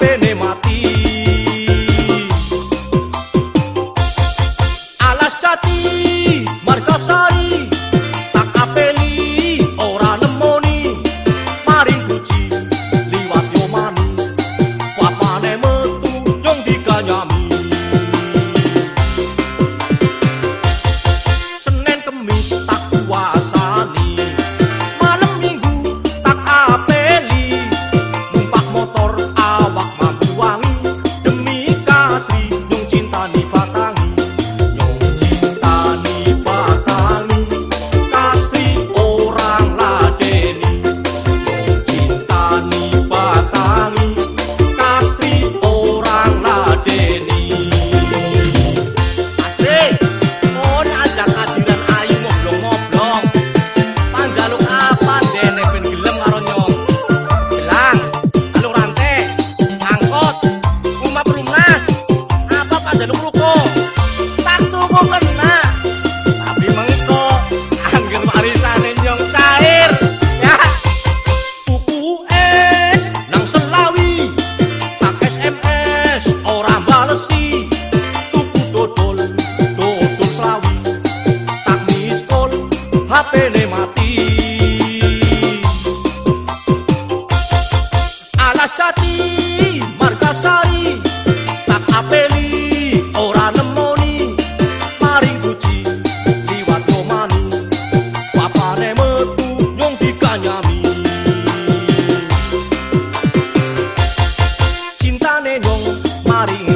Tên để mà? apene mati. Alas cati markasari tak apeli ora nemoni maring guci liwat komani papane metu nyong dikanyami cintane nyong maring